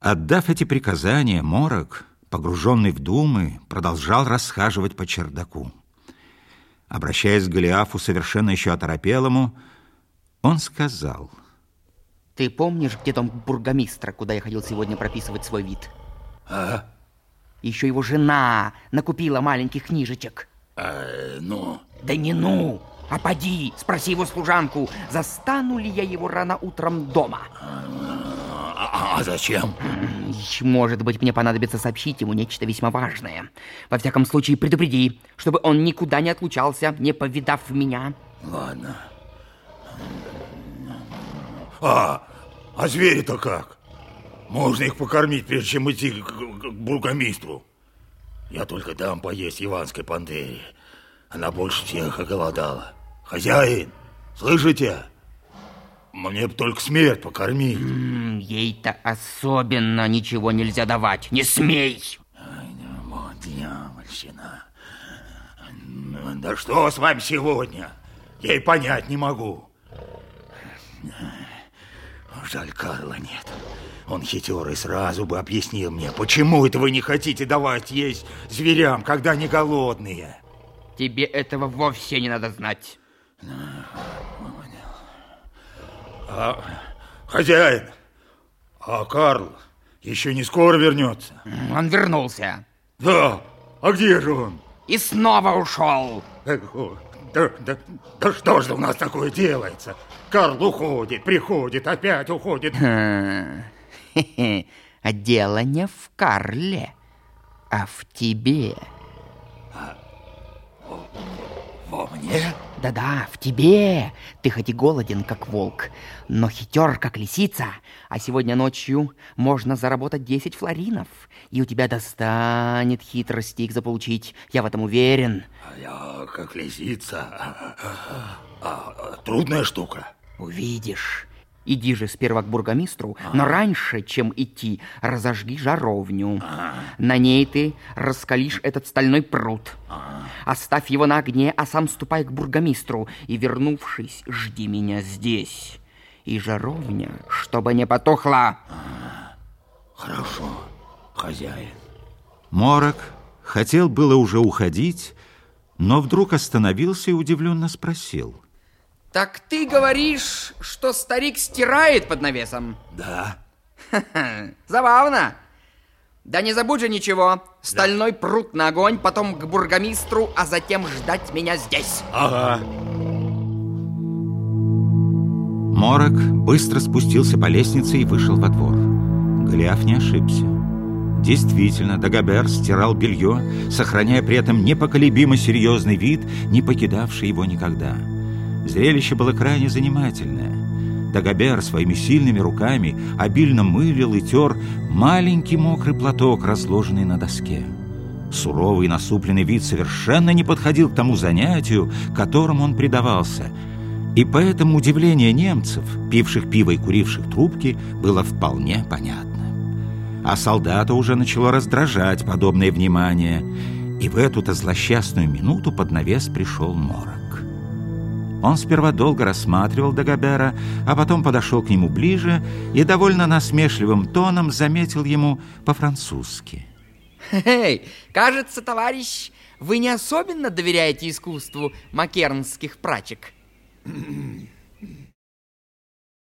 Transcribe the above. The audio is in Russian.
Отдав эти приказания, Морок, погруженный в думы, продолжал расхаживать по чердаку. Обращаясь к Голиафу, совершенно еще оторопелому, он сказал... Ты помнишь, где дом бургомистра, куда я ходил сегодня прописывать свой вид? А? Еще его жена накупила маленьких книжечек. А, ну? Да не ну, а поди, спроси его служанку, застану ли я его рано утром дома. А, а зачем? Может быть, мне понадобится сообщить ему нечто весьма важное. Во всяком случае, предупреди, чтобы он никуда не отлучался, не повидав меня. Ладно. А, а звери-то как? Можно их покормить, прежде чем идти к, к, к бургомистру. Я только дам поесть иванской пантере. Она больше всех оголодала. Хозяин, слышите? Мне бы только смерть покормить. Ей-то особенно ничего нельзя давать. Не смей! Ай, ну, вот дьявольщина. Да что с вами сегодня? Я и понять не могу. Жаль, Карла нет. Он хитер и сразу бы объяснил мне, почему это вы не хотите давать есть зверям, когда они голодные. Тебе этого вовсе не надо знать. А, хозяин, а Карл еще не скоро вернется? Он вернулся. Да, а где же он? И снова ушел. Да, да, да что же у нас такое делается? Карл уходит, приходит, опять уходит. А дело не в Карле, а в тебе. А, во мне? Да-да, в тебе. Ты хоть и голоден, как волк, но хитер, как лисица. А сегодня ночью можно заработать 10 флоринов, и у тебя достанет хитрости их заполучить. Я в этом уверен. А я как лисица. А, трудная штука. Увидишь. Иди же сперва к бургомистру, а. но раньше, чем идти, разожги жаровню. А. На ней ты раскалишь этот стальной пруд. А. Оставь его на огне, а сам ступай к бургомистру и, вернувшись, жди меня здесь. И жаровня, чтобы не потухла. А. Хорошо, хозяин. Морок хотел было уже уходить, но вдруг остановился и удивленно спросил — так ты говоришь, что старик стирает под навесом? Да. Забавно. Да не забудь же ничего. Стальной да. пруд на огонь, потом к бургомистру, а затем ждать меня здесь. Ага. Морок быстро спустился по лестнице и вышел во двор. Голиаф не ошибся. Действительно, Дагобер стирал белье, сохраняя при этом непоколебимо серьезный вид, не покидавший его никогда. Зрелище было крайне занимательное. Дагобер своими сильными руками обильно мылил и тер маленький мокрый платок, разложенный на доске. Суровый и насупленный вид совершенно не подходил к тому занятию, которому он предавался, и поэтому удивление немцев, пивших пиво и куривших трубки, было вполне понятно. А солдата уже начало раздражать подобное внимание, и в эту-то злосчастную минуту под навес пришел морок. Он сперва долго рассматривал Дагобера, а потом подошел к нему ближе и довольно насмешливым тоном заметил ему по-французски. «Эй, кажется, товарищ, вы не особенно доверяете искусству макернских прачек».